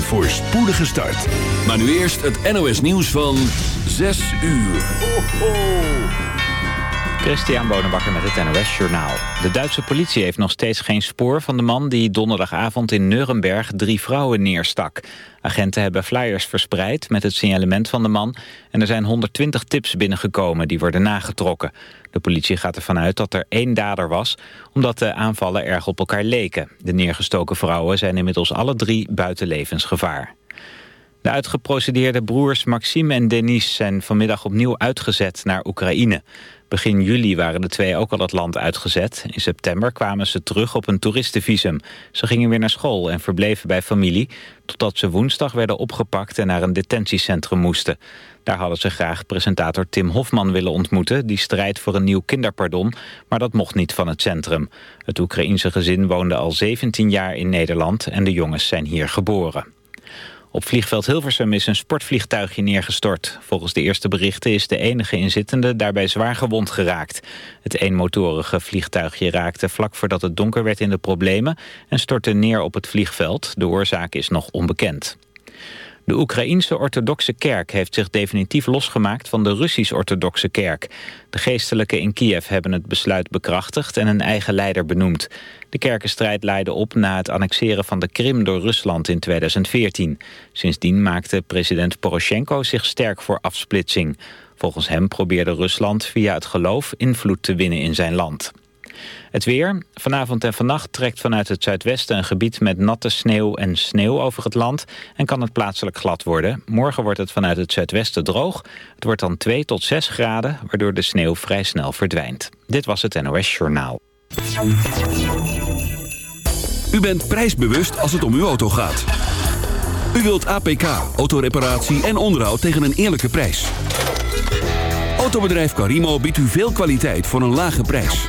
Een voorspoedige start. Maar nu eerst het NOS nieuws van 6 uur. Ho, ho. Christian Bonenbakker met het NOS Journaal. De Duitse politie heeft nog steeds geen spoor van de man... die donderdagavond in Nuremberg drie vrouwen neerstak. Agenten hebben flyers verspreid met het signalement van de man... en er zijn 120 tips binnengekomen die worden nagetrokken. De politie gaat ervan uit dat er één dader was... omdat de aanvallen erg op elkaar leken. De neergestoken vrouwen zijn inmiddels alle drie buiten levensgevaar. De uitgeprocedeerde broers Maxime en Denis zijn vanmiddag opnieuw uitgezet naar Oekraïne. Begin juli waren de twee ook al het land uitgezet. In september kwamen ze terug op een toeristenvisum. Ze gingen weer naar school en verbleven bij familie... totdat ze woensdag werden opgepakt en naar een detentiecentrum moesten. Daar hadden ze graag presentator Tim Hofman willen ontmoeten... die strijdt voor een nieuw kinderpardon, maar dat mocht niet van het centrum. Het Oekraïense gezin woonde al 17 jaar in Nederland... en de jongens zijn hier geboren. Op vliegveld Hilversum is een sportvliegtuigje neergestort. Volgens de eerste berichten is de enige inzittende daarbij zwaar gewond geraakt. Het eenmotorige vliegtuigje raakte vlak voordat het donker werd in de problemen... en stortte neer op het vliegveld. De oorzaak is nog onbekend. De Oekraïense orthodoxe kerk heeft zich definitief losgemaakt van de Russisch-orthodoxe kerk. De geestelijken in Kiev hebben het besluit bekrachtigd en een eigen leider benoemd. De kerkenstrijd leidde op na het annexeren van de Krim door Rusland in 2014. Sindsdien maakte president Poroshenko zich sterk voor afsplitsing. Volgens hem probeerde Rusland via het geloof invloed te winnen in zijn land. Het weer. Vanavond en vannacht trekt vanuit het zuidwesten een gebied met natte sneeuw en sneeuw over het land en kan het plaatselijk glad worden. Morgen wordt het vanuit het zuidwesten droog. Het wordt dan 2 tot 6 graden, waardoor de sneeuw vrij snel verdwijnt. Dit was het NOS Journaal. U bent prijsbewust als het om uw auto gaat. U wilt APK, autoreparatie en onderhoud tegen een eerlijke prijs. Autobedrijf Carimo biedt u veel kwaliteit voor een lage prijs.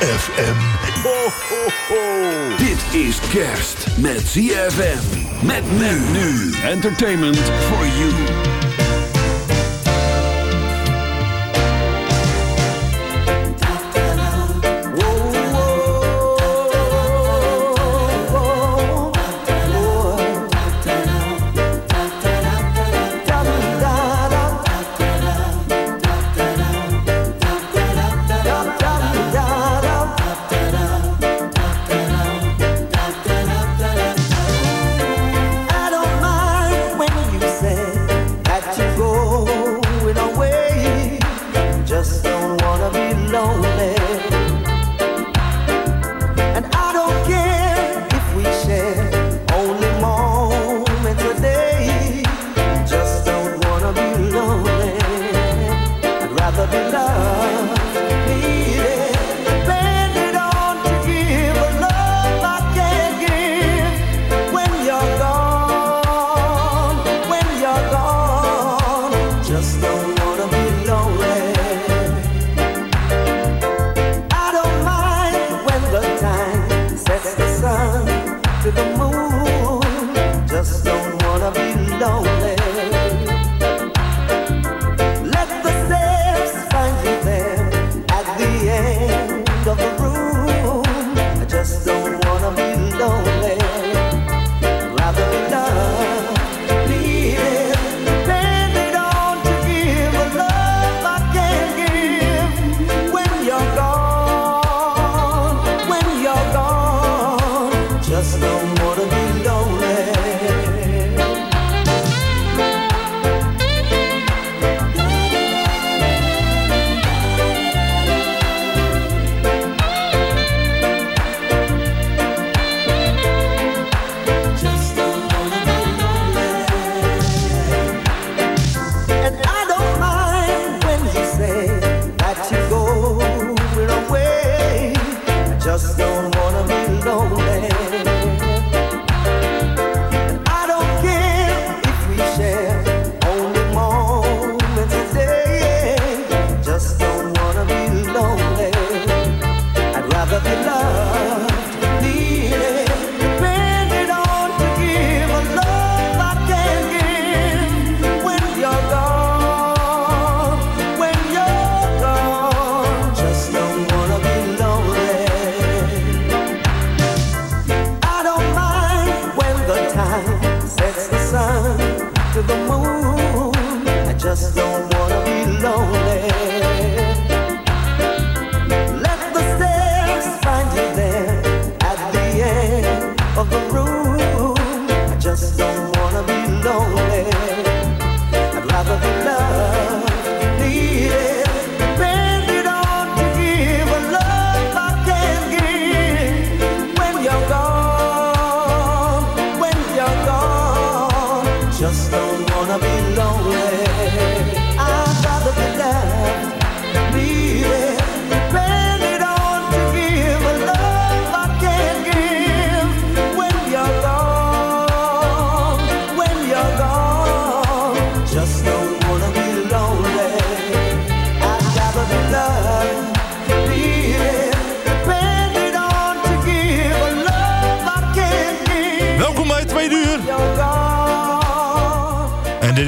ZFM. Ho, ho, ho. Dit is kerst met ZFM. Met men nu. Entertainment for you.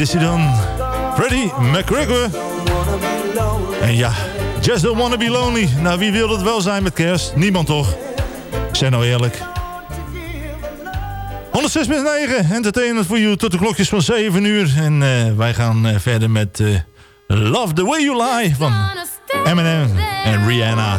Is hij dan. Freddie McGregor. En ja, Just Don't Wanna Be Lonely. Nou, wie wil het wel zijn met kerst? Niemand toch? Zeg nou eerlijk. 106.9, entertainment voor you tot de klokjes van 7 uur. En uh, wij gaan uh, verder met uh, Love The Way You Lie van Eminem en Rihanna.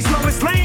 she's Lois Lane.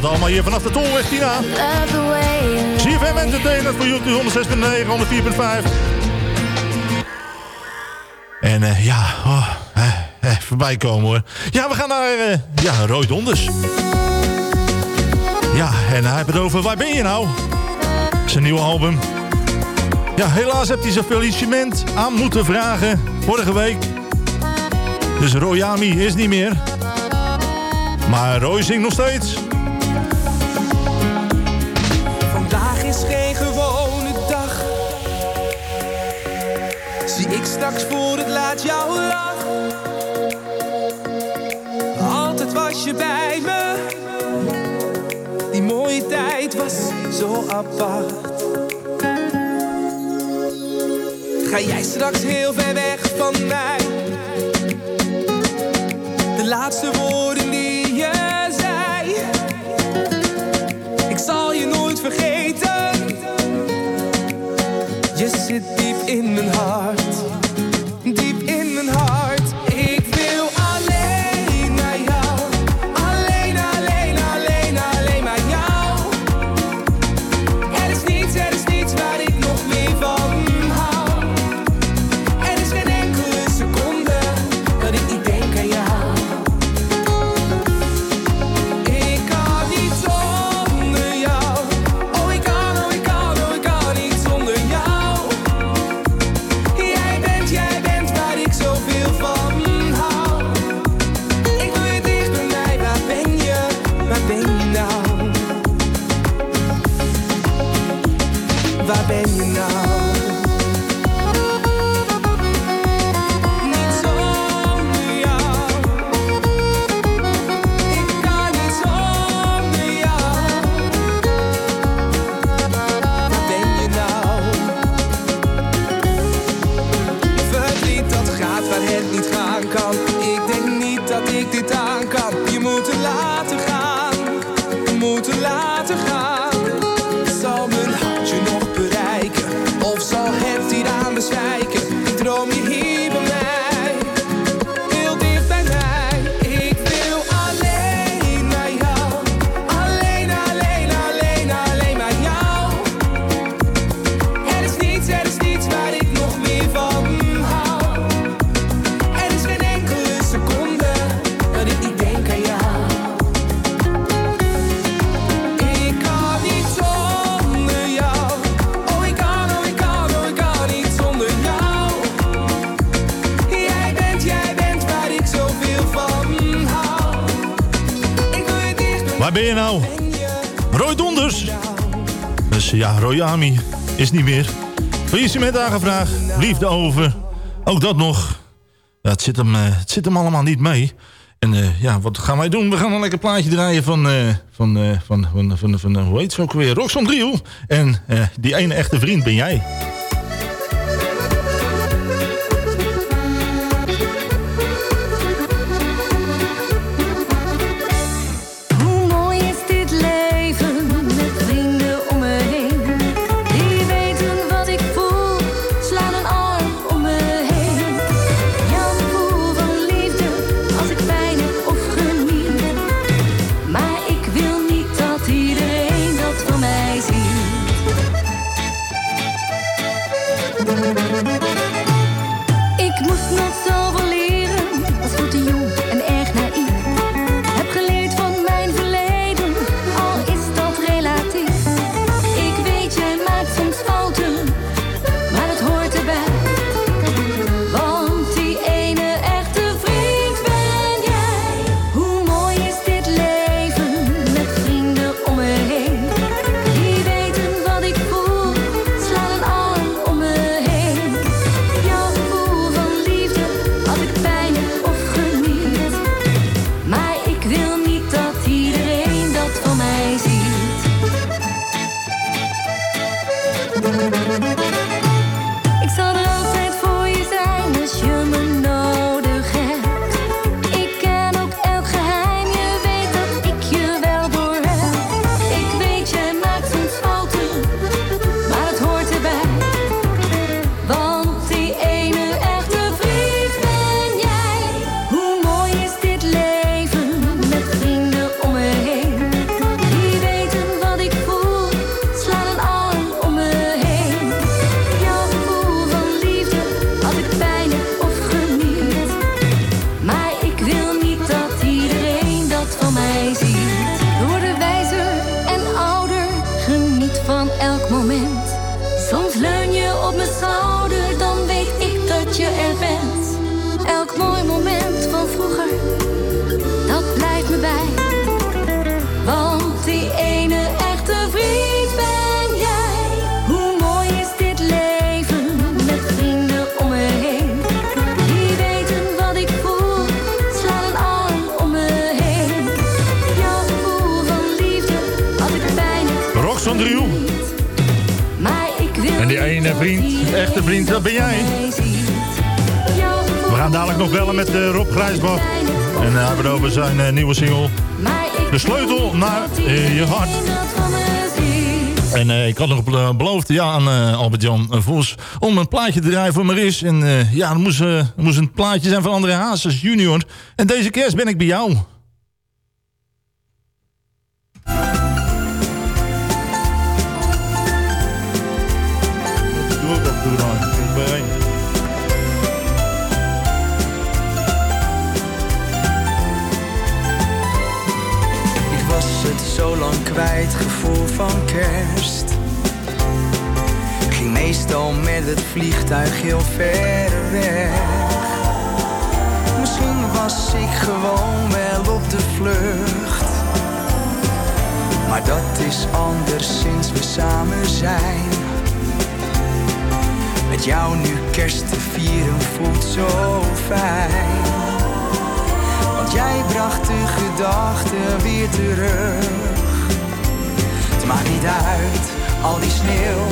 dat allemaal hier vanaf de Tolweg, Tina. mensen Entertainment voor YouTube 106.9, 104.5. En eh, ja, oh, eh, eh, voorbij komen hoor. Ja, we gaan naar eh, ja, Roy Donders. Ja, en hij heeft het over Waar ben je nou? Zijn nieuwe album. Ja, helaas heeft hij zijn feliciment aan moeten vragen vorige week. Dus Royami is niet meer. Maar Roy zingt nog steeds. straks voor het laat jouw lach. Altijd was je bij me. Die mooie tijd was zo apart. Ga jij straks heel ver weg van mij? De laatste woorden Waar ben je nou? Roy Donders. Dus ja, Royami is niet meer. Politie met aangevraagd. Liefde over. Ook dat nog. Het, zit hem, eh, het zit hem allemaal niet mee. En eh, ja, wat gaan wij doen? We gaan een lekker plaatje draaien van, eh, van, van, van, van, van, hoe heet ze ook weer? Roxanne Driel. En die ene echte vriend ben jij. Ja, aan eh, Albert-Jan Vos om een plaatje te draaien voor Maris. En eh, ja, er moest, eh, er moest een plaatje zijn van André Hazes junior. En deze kerst ben ik bij jou. Weg. Misschien was ik gewoon wel op de vlucht. Maar dat is anders sinds we samen zijn. Met jou nu kerst te vieren voelt zo fijn. Want jij bracht de gedachten weer terug. Het maakt niet uit, al die sneeuw,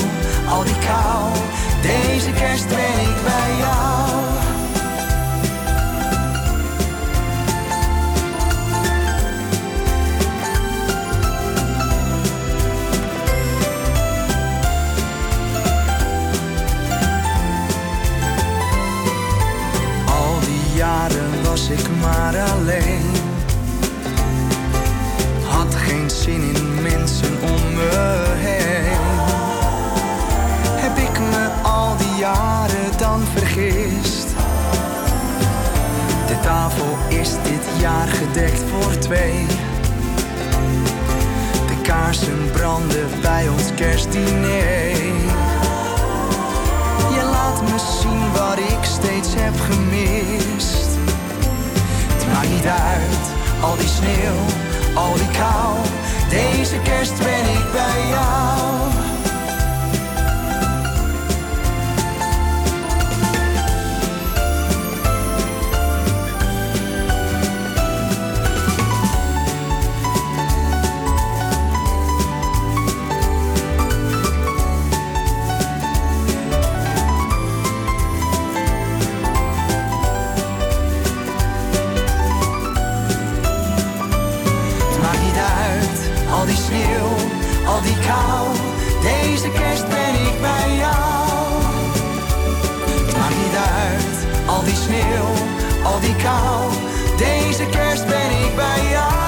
al die kou. Deze kerst ben ik bij jou. Al die jaren was ik maar alleen. Had geen zin in mensen om me heen. Tafel is dit jaar gedekt voor twee. De kaarsen branden bij ons kerstdiner. Je laat me zien wat ik steeds heb gemist. Het maakt niet uit, al die sneeuw, al die kou. Deze kerst ben ik bij jou. Al die kou. Deze kerst ben ik bij jou.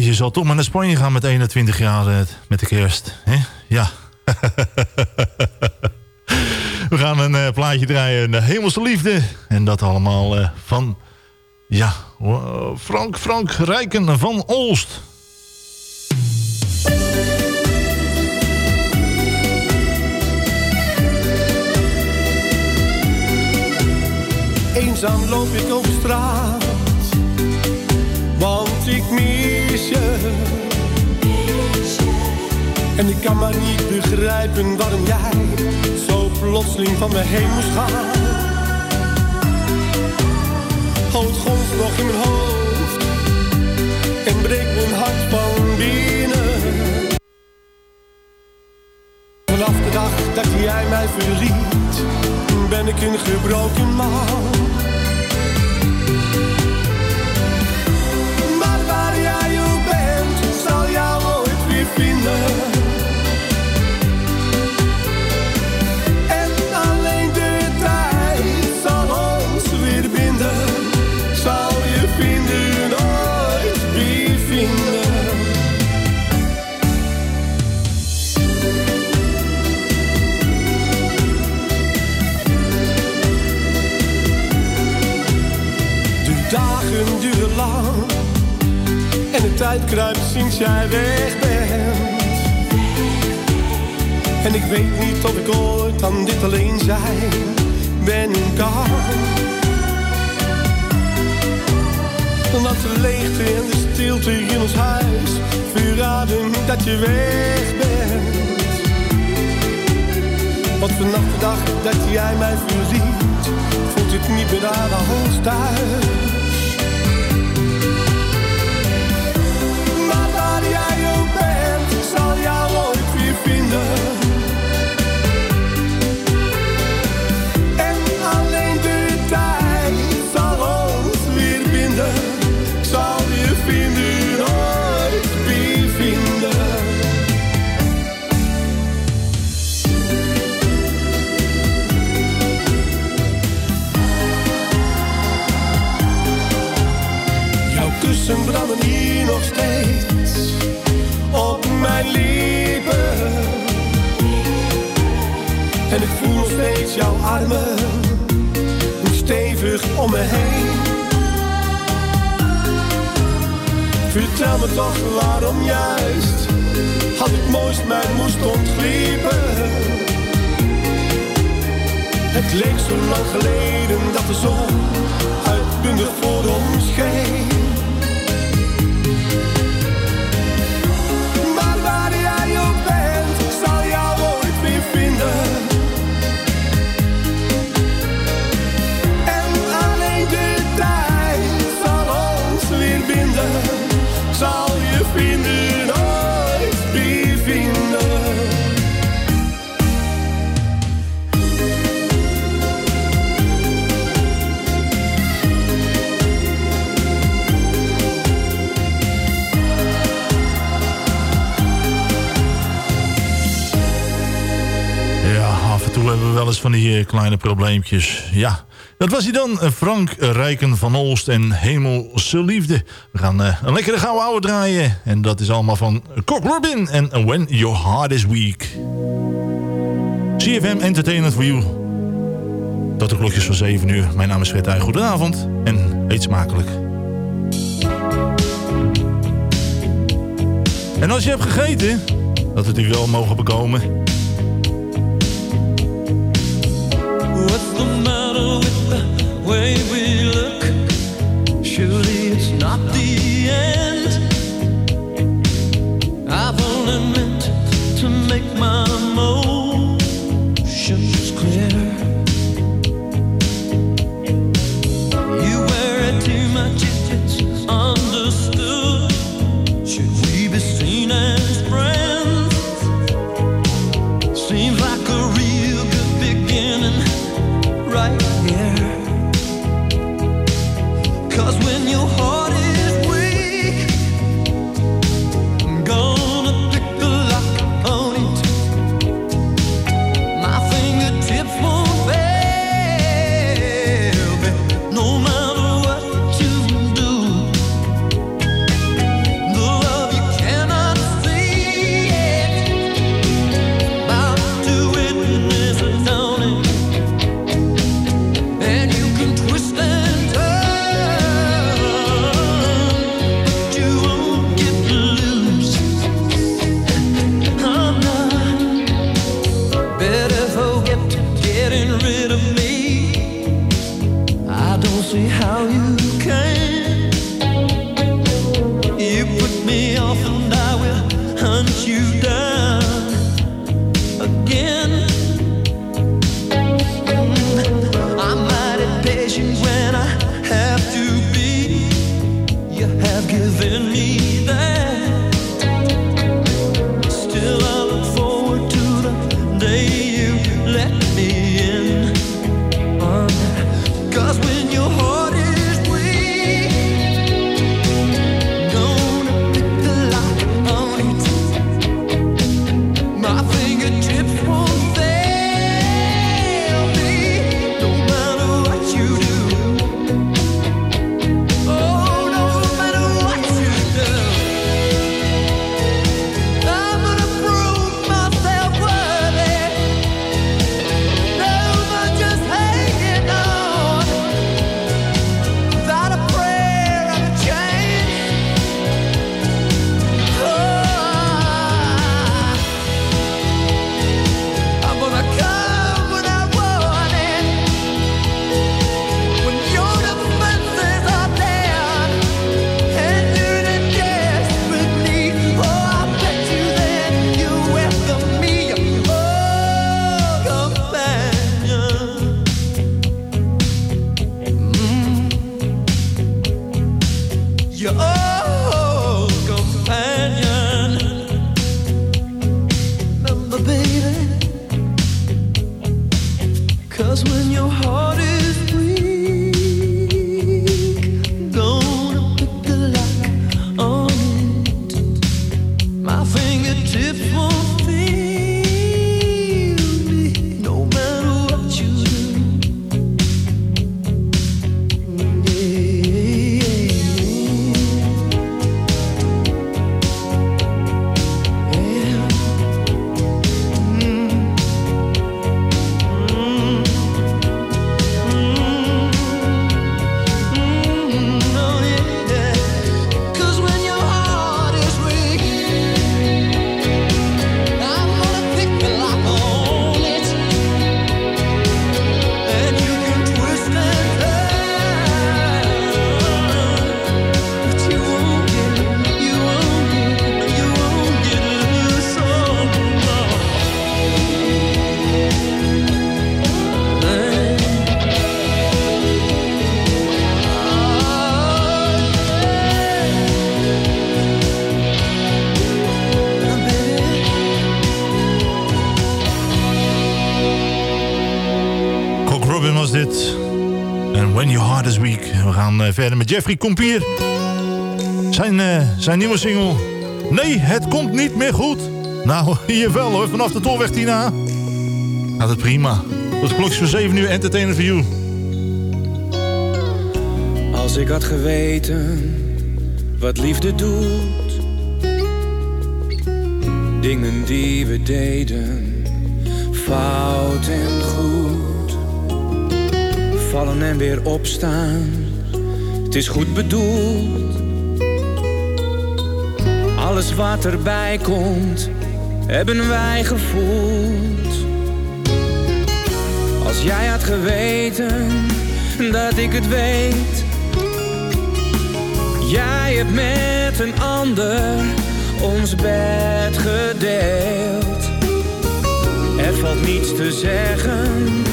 Je zal toch maar naar Spanje gaan met 21 jaar eh, met de kerst. Hè? Ja. We gaan een eh, plaatje draaien, De Hemelse Liefde. En dat allemaal eh, van, ja, Frank, Frank Rijken van Olst. Eenzaam loop ik op straat, want ik mis je. En ik kan maar niet begrijpen waarom jij zo plotseling van me heen moest gaan. Het gonst nog in mijn hoofd en breekt mijn hart van binnen. De dag dat jij mij verliet, ben ik een gebroken man. En de tijd kruipt sinds jij weg bent. En ik weet niet of ik ooit aan dit alleen zijn ben kan. Dat de leegte en de stilte in ons huis verraden dat je weg bent. Wat vannacht de dag dat jij mij verliet, voelt het niet meer aan als thuis. Jou ooit weer vinden. En alleen de tijd zal ons weer binden. Ik zal je vinden, ooit weer vinden. Jouw kussen branden hier nog steeds mijn. En ik voel steeds jouw armen stevig om me heen. Vertel me toch waarom juist had ik mooist mijn moest ontgliepen. Het leek zo lang geleden dat de zon uitbundig voor ons scheen. Van die eh, kleine probleempjes. Ja, dat was hij dan. eh, Frank Rijken van Olst en Hemelse Liefde. We gaan eh, een lekkere gouden ouwe draaien. En dat is allemaal van Cock Robin en When Your Heart Is Weak. CFM Entertainment for You. Tot de klokjes van 7 uur. Mijn naam is Fred. Goedenavond en eet smakelijk. En als je hebt gegeten, dat we het u wel mogen bekomen... to make my emotions Cause when your heart is Jeffrey Compier. Zijn, eh, zijn nieuwe single. Nee, het komt niet meer goed. Nou, hier wel hoor. Vanaf de Tolweg Tina. Gaat het prima. De klokjes voor 7 uur Entertainer for You. Als ik had geweten wat liefde doet, dingen die we deden, fout en goed, vallen en weer opstaan, het is goed bedoeld. Alles wat erbij komt, hebben wij gevoeld. Als jij had geweten dat ik het weet. Jij hebt met een ander ons bed gedeeld. Er valt niets te zeggen,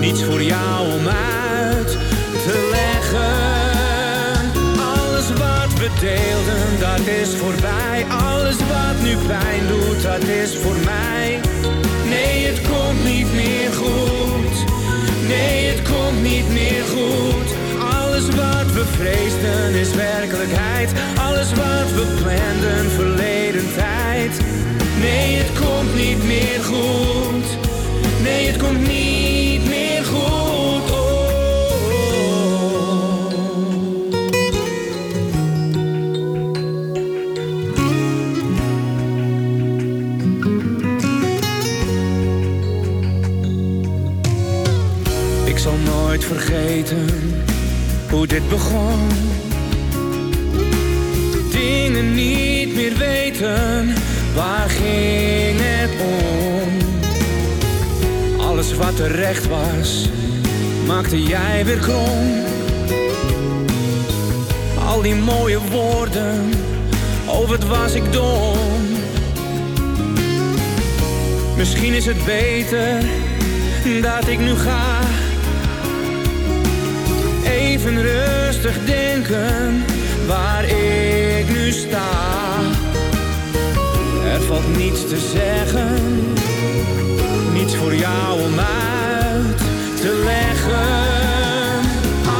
niets voor jou om uit te leggen. Deelden, dat is voorbij. Alles wat nu pijn doet, dat is voor mij. Nee, het komt niet meer goed. Nee, het komt niet meer goed. Alles wat we vreesden is werkelijkheid. Alles wat we planden verleden tijd. Nee, het komt niet meer goed. Nee, het komt niet meer goed. Dit begon. Dingen niet meer weten, waar ging het om? Alles wat terecht was, maakte jij weer krom. Al die mooie woorden, oh wat was ik dom. Misschien is het beter dat ik nu ga. Even rustig denken waar ik nu sta. Er valt niets te zeggen, niets voor jou om uit te leggen.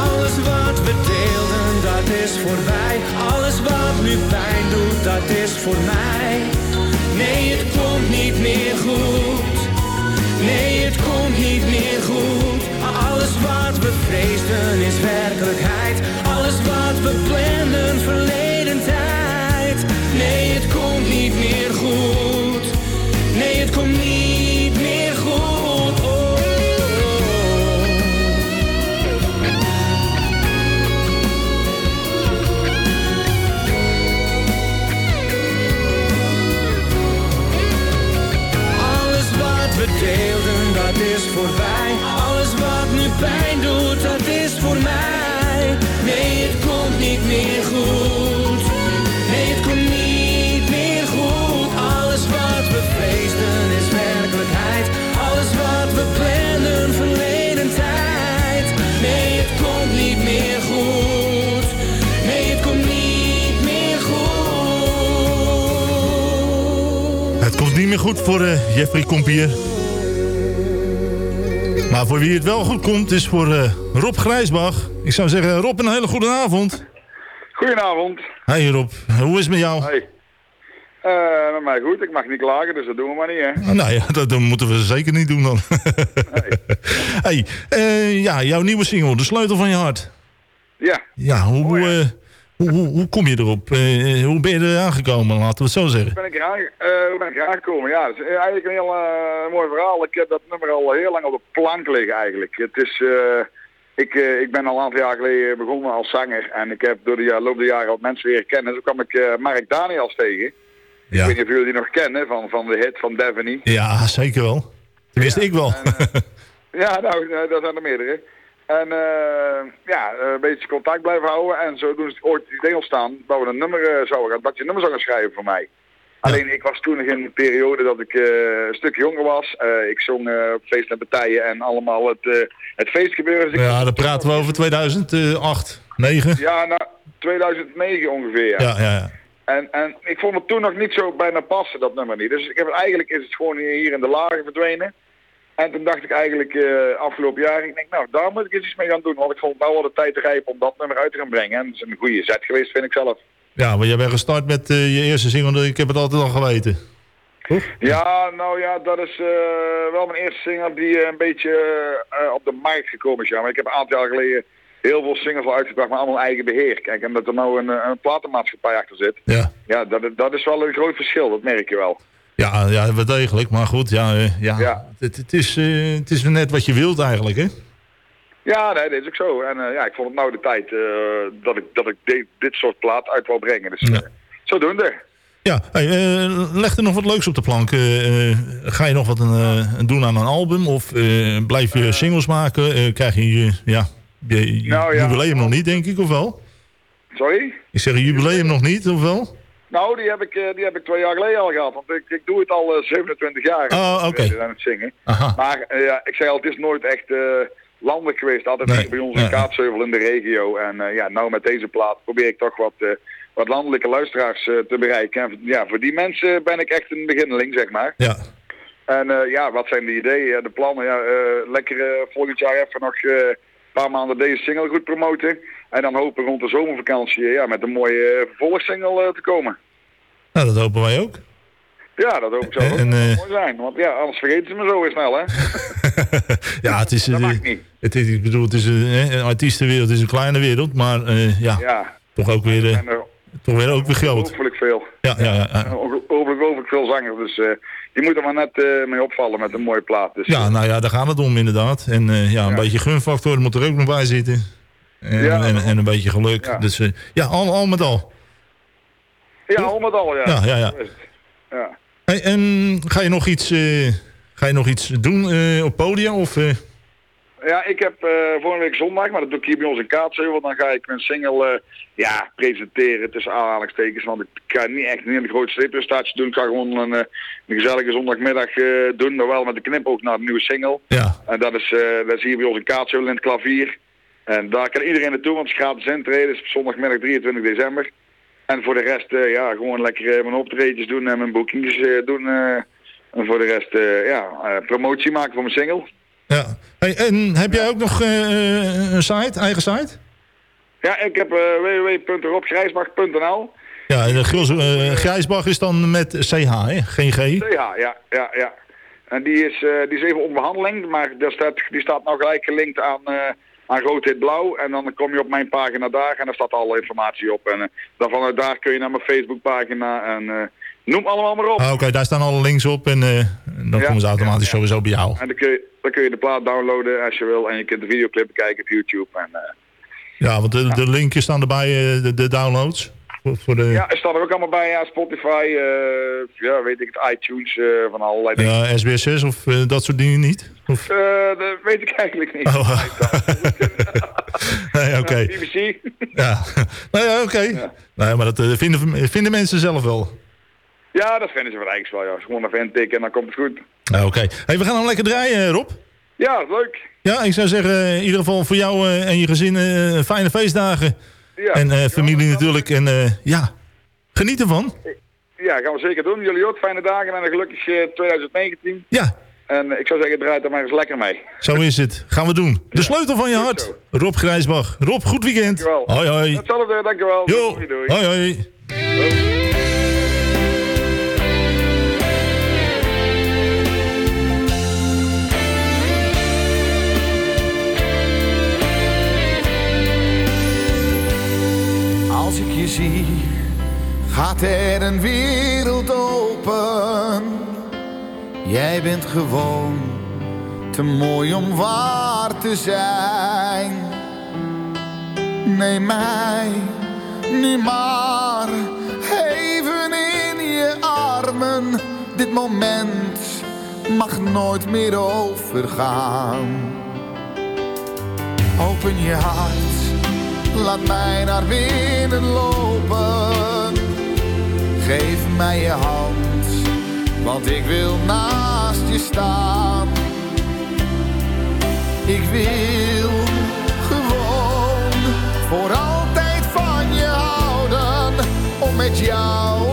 Alles wat we deelden, dat is voorbij. Alles wat nu pijn doet, dat is voor mij. Pijn doet, dat is voor mij. Nee, het komt niet meer goed. Nee, het komt niet meer goed. Alles wat we vreesden is werkelijkheid. Alles wat we plannen verleden tijd. Nee, het komt niet meer goed. Nee, het komt niet meer goed. Het komt niet meer goed voor eh, Jeffrey Compier. Voor wie het wel goed komt, is voor eh, Rob Grijsbach. Ik zou zeggen, Rob, een hele goede avond. Goedenavond. Hey Rob, hoe is het met jou? Hey. Eh, met mij goed, ik mag niet klagen, dus dat doen we maar niet, hè. Nou ja, dat, dat moeten we zeker niet doen dan. hey, eh, ja, jouw nieuwe single, De Sleutel van je Hart. Ja. Ja, hoe, eh, hoe, hoe, hoe kom je erop? Eh, hoe ben je er aangekomen, laten we het zo zeggen? Ben ik eraan, eh, hoe ben ik eraan gekomen? Ja, dat is eigenlijk een heel eh, mooi verhaal. Ik heb dat nummer al heel lang op de plank liggen eigenlijk. Het is, eh, ik, eh, ik ben al een aantal jaar geleden begonnen als zanger. En ik heb door de loop der jaren wat mensen leren kennen. Zo kwam ik eh, Mark Daniels tegen. Ja. Ik weet niet of jullie die nog kennen, van, van de hit van Devony. Ja, zeker wel. Tenminste, ik wel. Ja, nou, eh, dat zijn er meerdere. En eh, ja, een beetje contact blijven houden. En zo doen ze ooit het idee ontstaan dat we een nummer uh, zouden gaan, dat je een nummer zou gaan schrijven voor mij. Alleen ik was toen nog in een periode dat ik eh, een stuk jonger was. Eh, ik zong eh, op feesten en partijen en allemaal het, eh, het feestgebeuren. Dus ja, dan praten we over 2008, 9. ja, nou, 2009 ongeveer. Ja. Ja, ja, ja. En, en ik vond het toen nog niet zo bijna passen, dat nummer niet. Dus ik heb het, eigenlijk is het gewoon hier in de lagen verdwenen. En toen dacht ik eigenlijk eh, afgelopen jaar, ik denk nou, daar moet ik eens iets mee gaan doen. Want ik vond het nou wel de tijd rijp om dat nummer uit te gaan brengen. En het is een goede zet geweest, vind ik zelf. Ja, maar jij bent gestart met eh, je eerste single, ik heb het altijd al geweten. Ja, nou ja, dat is eh, wel mijn eerste single die een beetje op de markt gekomen is. Ja. Maar ik heb een aantal jaar geleden heel veel singles al uitgebracht, maar allemaal eigen beheer. Kijk, en dat er nou een, een platenmaatschappij achter zit. Ja. Ja, dat, dat is wel een groot verschil, dat merk je wel. Ja, ja wel degelijk, maar goed, ja, eh, ja. Ja. Het, het, is, eh, het is net wat je wilt eigenlijk, hè? Ja, nee, dat is ook zo. En eh, ja, ik vond het nou de tijd dat ik, dat ik de- dit soort plaat uit wou brengen. Dus Ja. zodoende. Ja, hey, leg er nog wat leuks op de plank. Ga je nog wat een, doen aan een album? Of blijf je singles maken? Krijg je je, ja, je, je Nou ja. jubileum nog niet, denk ik, of wel? Sorry? Ik zeg je jubileum nog niet, of wel? Nou, die heb ik, eh, die heb ik twee jaar geleden al gehad. Want ik, ik doe het al eh, 27 jaar. Oh, oké. eh, aan het zingen. Aha. Maar eh, ja, ik zei al, het is nooit echt eh, landelijk geweest. Altijd Nee, bij ons in Kaatsheuvel in de regio. En eh, ja, nou met deze plaat probeer ik toch wat, eh, wat landelijke luisteraars eh, te bereiken. En ja, voor die mensen ben ik echt een beginneling, zeg maar. Ja. En eh, ja, wat zijn de ideeën, de plannen? Ja, eh, lekker eh, volgend jaar even nog eh, paar maanden deze single goed promoten. En dan hopen rond de zomervakantie ja, met een mooie eh, vervolgsingle eh, te komen. Nou, dat hopen wij ook. Ja, dat hoop ik zo. En, dat eh, mooi zijn. Want ja, anders vergeten ze me zo weer snel, hè? ja, het is, Dat mag niet. het is, ik bedoel, het is een, een artiestenwereld, het is een kleine wereld, maar ja, Ja, toch ook weer, er toch weer ook weer groot. ongelooflijk veel. Ja, ja, ja, ja. Ongelooflijk veel zangers. Dus eh, je moet er maar net eh, mee opvallen met een mooie plaat. Dus, Ja, nou ja, daar gaat het om inderdaad. En eh, ja, een Ja. beetje gunfactor moet er ook nog bij zitten. En, Ja. en, en een beetje geluk. Ja. Dus eh, ja, al, al met al. ja, al met al, ja. Ja, ja, ja. Hey, en ga je nog iets, eh, ga je nog iets doen eh, op podium? Of, eh, Ja, ik heb eh volgende week zondag, maar dat doe ik hier bij ons in Kaatsheuvel. Dan ga ik mijn single eh, ja, presenteren tussen aanhalingstekens. Want ik ga niet echt een hele grote stripprestatie doen. Ik ga gewoon een, eh, een gezellige zondagmiddag doen, maar wel met de knipoog naar de nieuwe single. ja, En dat is, dat is hier bij ons in Kaatsheuvel in het klavier. En daar kan iedereen naartoe, want het is gratis intreden. Is zondagmiddag 23 december. En voor de rest, ja, gewoon lekker mijn optredens doen en mijn boekings eh, doen. en voor de rest, ja, promotie maken voor mijn single. Ja. Hey, en heb jij ook nog eh, een site, eigen site? Ja, ik heb uh, www.robgrijsbach.nl. Ja, en de eh, Grijsbach is dan met CH, hè? Geen G. CH, ja, ja, ja. En die is, eh, die is even onder behandeling, maar daar staat, die staat nou gelijk gelinkt aan, eh aan rood, wit, blauw. En dan kom je op mijn pagina daar en daar staat alle informatie op. En eh, dan vanuit daar kun je naar mijn Facebookpagina en eh, noem allemaal maar op. Ah, Oké, daar staan alle links op en eh, dan Ja, komen ze automatisch ja, ja. sowieso bij jou. En dan kun, je, dan kun je de plaat downloaden als je wil. En je kunt de videoclip bekijken op YouTube. En, eh, Ja, want de, de linkjes staan erbij, eh, de, de downloads. Voor, voor de, ja, er staan er ook allemaal bij. Ja, Spotify, ja, weet ik het, iTunes, van allerlei dingen. Ja, SBS6 of dat soort dingen niet? Of, dat weet ik eigenlijk niet. Oh. nee, oké. BBC. Ja, nou ja, oké. Nee, maar dat vinden, vinden mensen zelf wel. Ja, dat vinden ze wel eigenlijk wel, ja. Gewoon even intikken en dan komt het goed. Oké. Hey, we gaan hem lekker draaien, Rob. Ja, leuk. Ja, ik zou zeggen, eh, in ieder geval voor jou eh, en je gezin eh, fijne feestdagen. Ja. En eh, familie natuurlijk. En eh, ja, geniet ervan. Ja, gaan we zeker doen. Jullie ook fijne dagen en een gelukkig eh, 2019. Ja, En eh, ik zou zeggen, draai er maar eens lekker mee. zo is het. Gaan we doen. De sleutel van je hart. Rob Grijsbach. Rob, goed weekend. Dankjewel. Hoi, hoi. Hetzelfde, dankjewel. Jo, Doei, doei. hoi, hoi. Als ik je zie, gaat er een wereld open. Jij bent gewoon te mooi om waar te zijn. Neem mij nu maar even in je armen. Dit moment mag nooit meer overgaan. Open je hart, laat mij naar binnen lopen. Geef mij je hand, want ik wil naast je staan. Ik wil gewoon voor altijd van je houden. Om met jou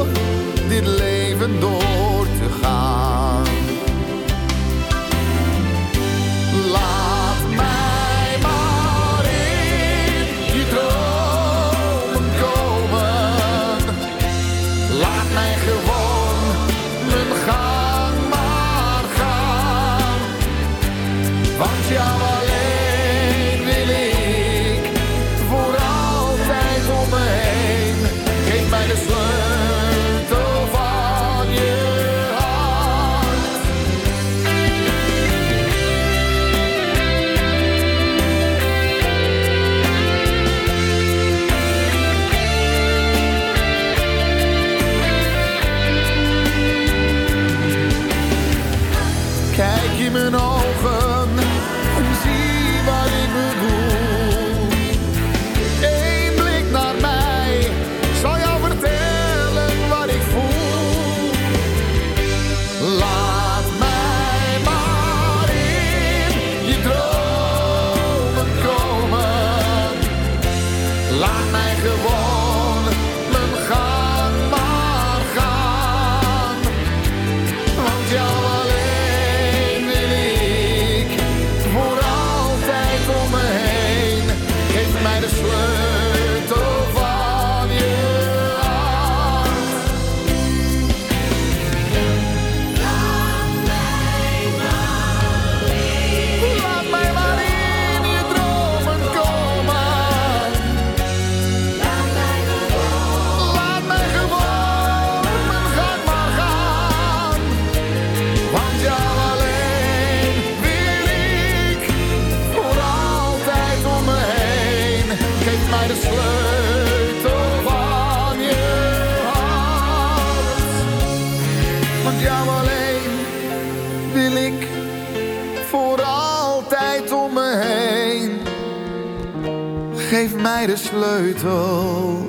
geef mij de sleutel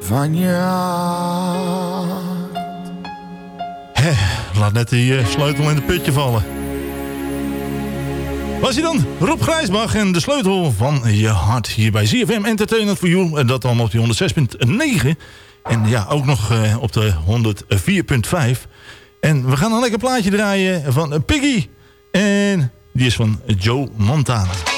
van je hart. Laat net die eh, sleutel in het putje vallen. Was hij dan? Rob Grijsbach en de sleutel van je hart hier bij ZFM Entertainment for You. En dat allemaal op die 106.9. En ja, ook nog eh, op de 104.5. En we gaan een lekker plaatje draaien van Piggy. En die is van Joe Montana.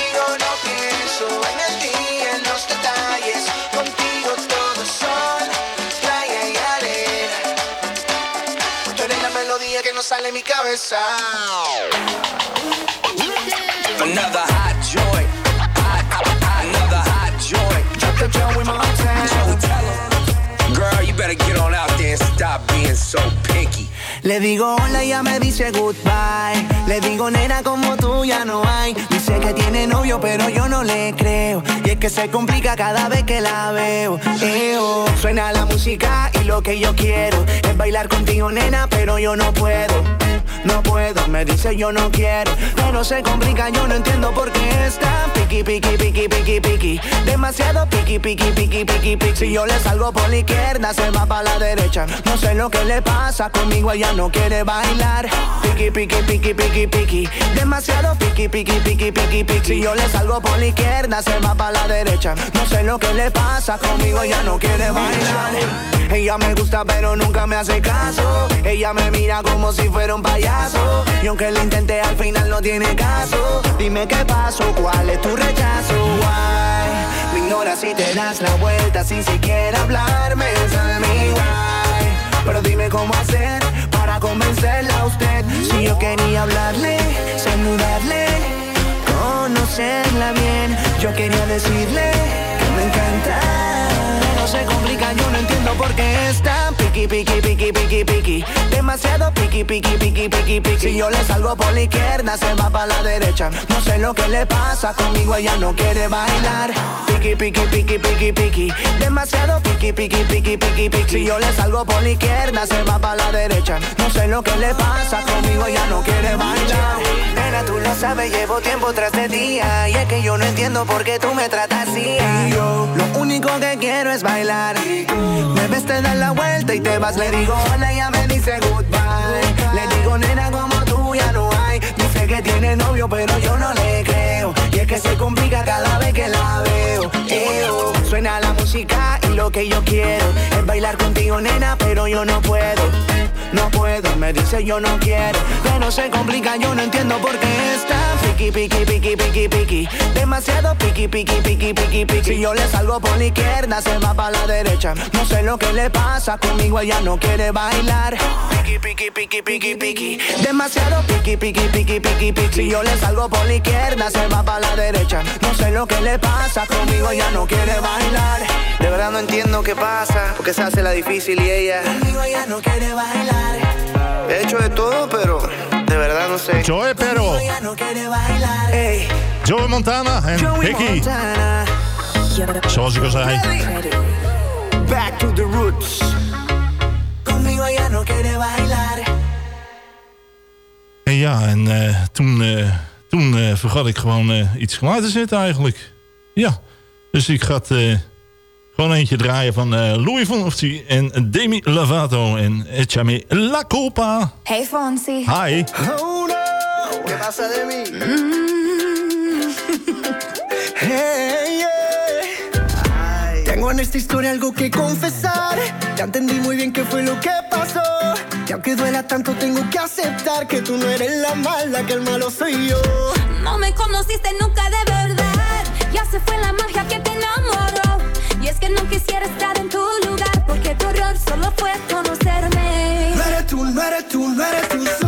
Cabeza. Another hot joint. Hot, hot, another hot joint. Drop the. Girl, you better get on out there and stop being so picky. Le digo hola y ya me dice goodbye. Le digo nena como tú ya no hay. Dice que tiene novio pero yo no le creo. Y es que se complica cada vez que la veo. Eo, suena la música y lo que yo quiero es bailar contigo nena pero yo no puedo. No puedo, me dice yo no quiero. Pero se complica, yo no entiendo por qué está piqui, piqui, piqui, piqui, piqui. Demasiado piqui, piqui, piqui, piqui, piqui. Si yo le salgo por la izquierda, se va para la derecha. No sé lo que le pasa, conmigo ella no quiere bailar. Piqui, piqui, piqui, piqui, piqui. Demasiado piqui, piqui, piqui, piqui, piqui. Si yo le salgo por la izquierda, se va para la derecha. No sé lo que le pasa, conmigo ella no quiere bailar. Ella me gusta pero nunca me hace caso. Ella me mira como si fuera un payaso. Y aunque lo intenté al final no tiene caso. Dime qué pasó, cuál es tu rechazo. Why? Me ignoras si te das la vuelta sin siquiera hablarme. Sabe mi why. Pero dime cómo hacer para convencerla a usted. Si yo quería hablarle, saludarle, conocerla bien. Yo quería decirle que me encanta. No se complica, yo no entiendo por qué es tan piqui, piqui, piqui, piqui, piqui. Demasiado piqui, piqui, piqui, piqui, piqui. Si yo le salgo por la izquierda, se va para la derecha. No sé lo que le pasa, conmigo ella no quiere bailar. Piqui, piqui, piqui, piqui, piqui. Demasiado piqui, piqui, piqui, piqui, piqui. Si yo le salgo por la izquierda, se va para la derecha. No sé lo que le pasa, conmigo ella no quiere bailar. Nena, tú lo sabes, llevo tiempo tras de día. Y es que yo no entiendo por qué tú me tratas así. Lo único que quiero es bailar. Me ves, te das la vuelta y te vas. Le digo hola, ella me dice goodbye. Le digo nena, como tú ya no hay. Dice que tiene novio, pero yo no le creo. Y es que se complica cada vez que la veo. Eo, suena la música y lo que yo quiero es bailar contigo, nena, pero yo no puedo. No puedo, me dice yo no quiero. Pero se complica, yo no entiendo por qué está piqui, piqui, piqui, piqui, piqui. Demasiado piqui, piqui, piqui, piqui, piqui. Si yo le salgo por la izquierda, se va para la derecha. No sé lo que le pasa, conmigo ella no quiere bailar. Piqui, piqui, piqui, piqui, piqui. Demasiado piqui, piqui, piqui, piqui, piqui. Si yo le salgo por la izquierda, se va para la derecha. No sé lo que le pasa, conmigo ella no quiere bailar. De verdad no entiendo qué pasa, porque se hace la difícil y ella. Conmigo ella no quiere bailar. He hecho de todo, pero de verdad no sé. Joey Pero. Ella no quiere bailar. Ey. Joey Montana en Joey Hickey. Montana. Zoals ik al zei. Back to the roots. Conmigo ella no quiere bailar. En ja, en eh, toen, eh, toen eh, vergat ik gewoon iets klaar te zetten eigenlijk. Ja, dus ik eh, gewoon eentje draaien van eh, Louis Fonsi en Demi Lovato en Echame La Copa. Hey Fonsi. Hi. Oh no, ¿qué pasa de mí? Hey, yeah. Tengo en esta historia algo que confesar. Ya entendí muy bien qué fue lo que pasó. Y aunque duela tanto, tengo que aceptar que tú no eres la mala, que el malo soy yo. No me conociste nunca de verdad. Ya se fue la magia que te enamoró. Y es que no quisiera estar en tu lugar. Porque tu error solo fue conocerme. No eres tú, no tú, no tú,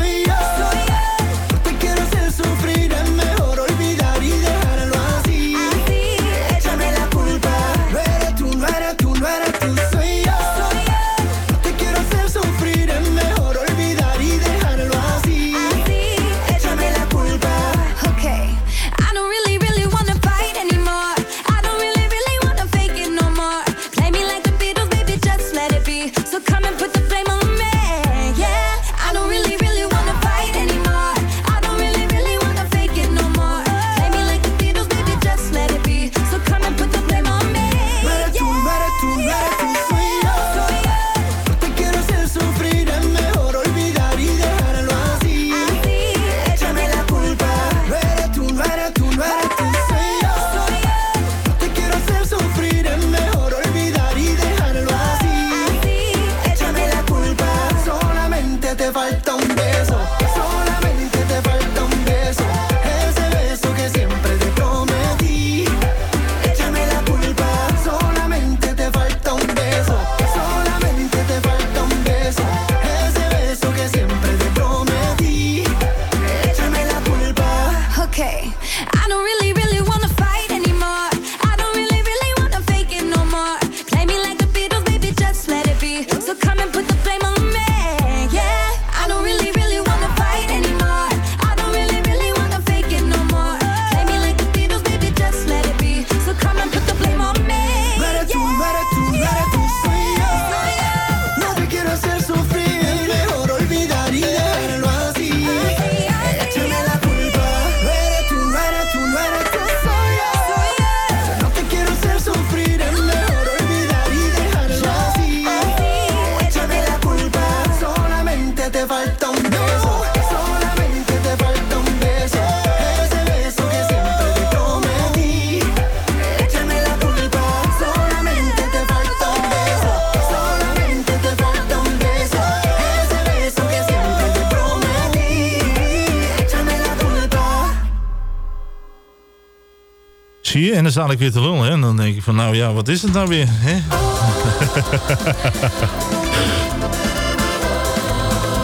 sta ik weer te lullen. Hè? En dan denk ik van, nou ja, wat is het nou weer? Hè?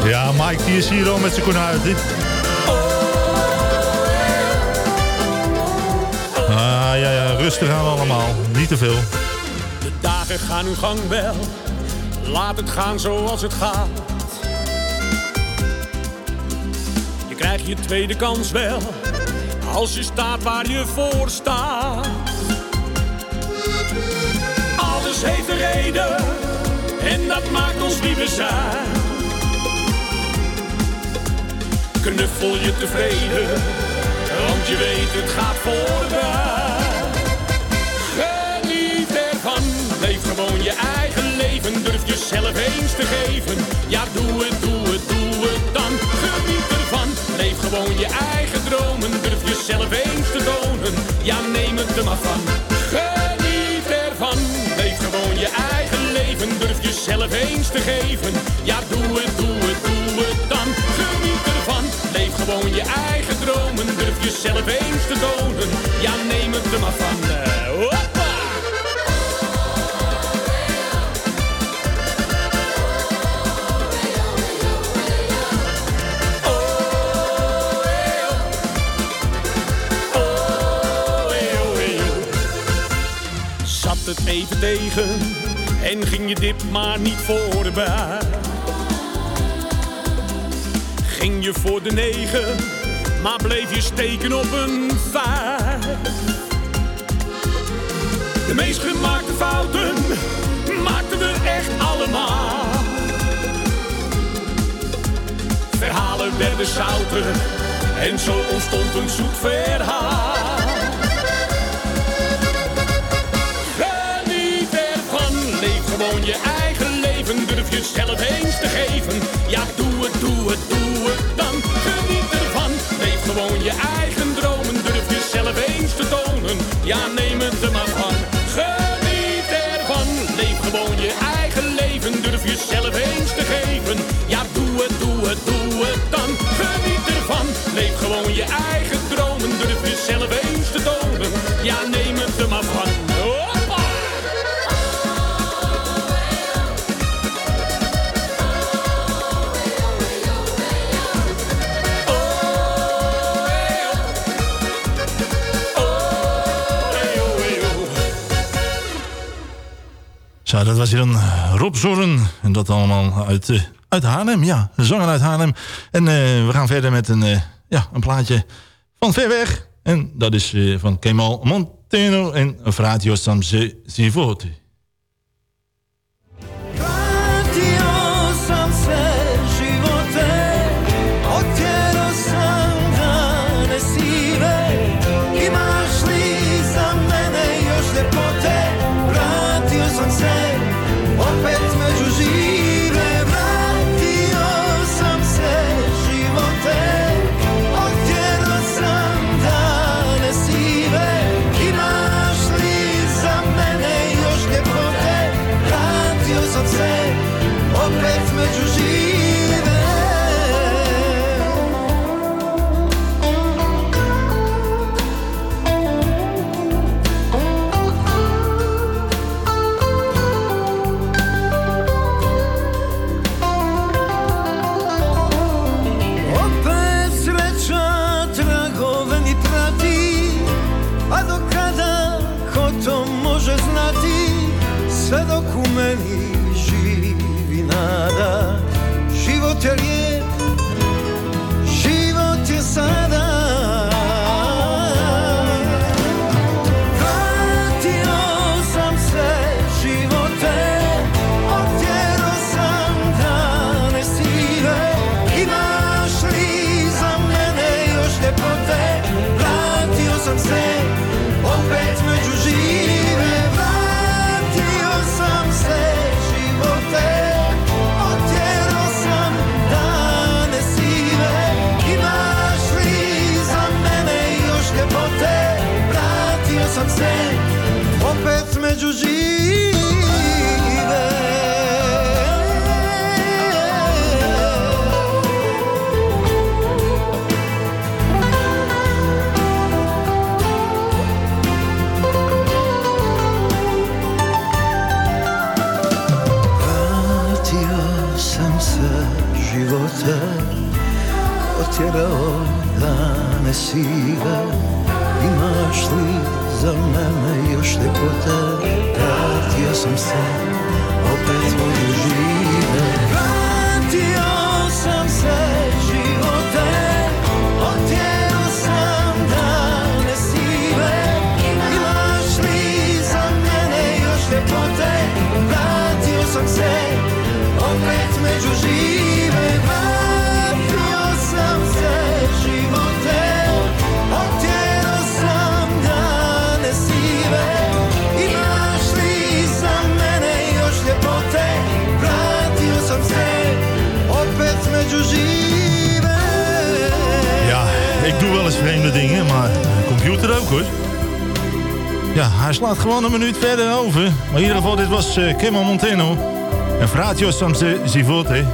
ja, Mike die is hier al met zijn konijnen. Ah, ja, ja, rustig aan allemaal. Niet te veel. De dagen gaan hun gang wel. Laat het gaan zoals het gaat. Je krijgt je tweede kans wel. Als je staat waar je voor staat. En dat maakt ons wie we zijn. Knuffel je tevreden. Want je weet het gaat voorbij. Geniet ervan, leef gewoon je eigen leven. Durf jezelf eens te geven. Ja, doe het, doe het, doe het dan. Geniet ervan, leef gewoon je eigen dromen. Durf jezelf eens te tonen. Ja, neem het er maar van. Jezelf eens te geven. Ja, doe het, doe het, doe het dan. Geniet ervan, leef gewoon je eigen dromen. Durf jezelf eens te tonen. Ja, neem het er maar van. Zat het even tegen en ging je dip maar niet voorbij. Ging je voor de negen, maar bleef je steken op een vijf. De meest gemaakte fouten maakten we echt allemaal. Verhalen werden zouter en zo ontstond een zoet verhaal. Je eigen leven. Durf jezelf eens te geven. Ja, doe het, doe het, doe het dan. Geniet ervan, leef gewoon je eigen dromen. Durf jezelf eens te tonen. Ja, neem het er maar van. Zo, dat was hier een Rob Zorn. En dat allemaal uit, eh, uit Haarlem. Ja, een zanger uit Haarlem. En eh, we gaan verder met een, eh, ja, een plaatje van ver weg. En dat is eh, van Kemal Monteno en Fratio Samse Zivoti. Gewoon een minuut verder over. Maar in ieder geval, dit was uh, Monteno. En Fratio Samse Zivote.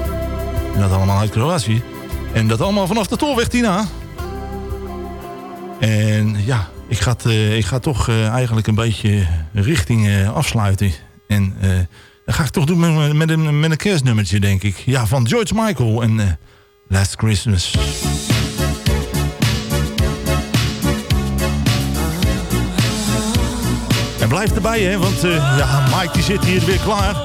Dat allemaal uit Kroatië. En dat allemaal vanaf de tolweg Tina. En ja, ik ga, eh, ik ga toch eh, eigenlijk een beetje richting afsluiten. En dat ga ik toch doen met, met, een, met een kerstnummertje, denk ik. Ja, van George Michael en Last Christmas. Blijf erbij, hè, want eh, ja, Mike die zit hier weer klaar.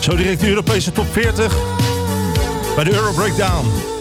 Zo direct de Europese top 40 bij de Euro Breakdown.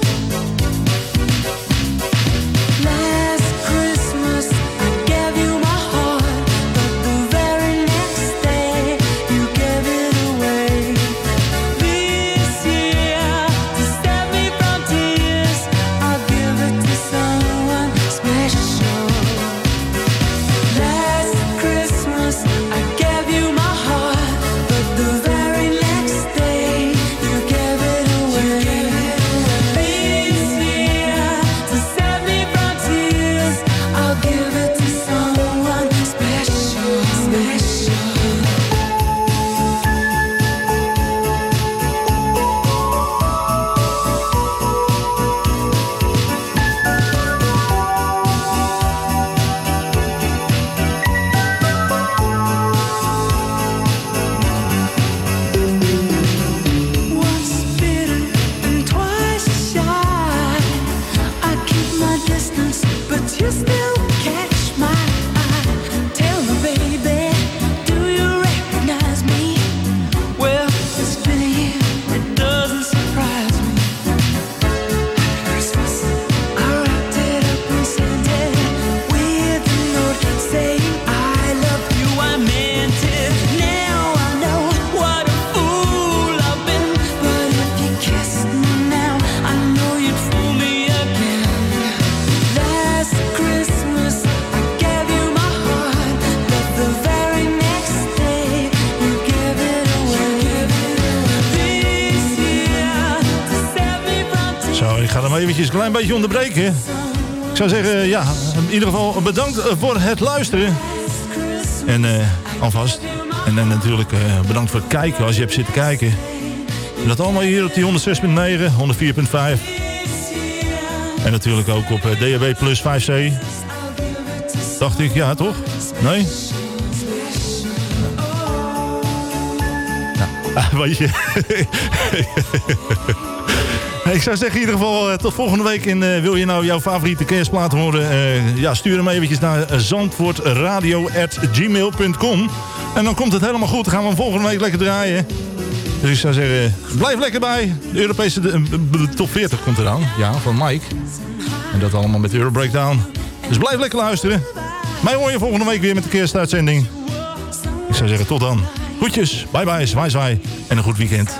Eventjes een klein beetje onderbreken. Ik zou zeggen, ja, in ieder geval bedankt eh, voor het luisteren. En eh, alvast. En, dan natuurlijk eh, bedankt voor het kijken als je hebt zitten kijken. En dat allemaal hier op die 106.9, 104.5. En natuurlijk ook op eh, DAB Plus 5C. Dacht ik, ja toch? Nee? Nou, weet je. Ik zou zeggen in ieder geval eh, tot volgende week. En eh, wil je nou jouw favoriete kerstplaat horen? eh, ja, stuur hem eventjes naar zandvoortradio.gmail.com En dan komt het helemaal goed. Dan gaan we hem volgende week lekker draaien. Dus ik zou zeggen, blijf lekker bij. De Europese de, top 40 komt eraan. Ja, van Mike. En dat allemaal met Euro Breakdown. Dus blijf lekker luisteren. Mij hoor je volgende week weer met de kerstuitzending. Ik zou zeggen, tot dan. Groetjes, bye bye, zwaai zwaai. En een goed weekend.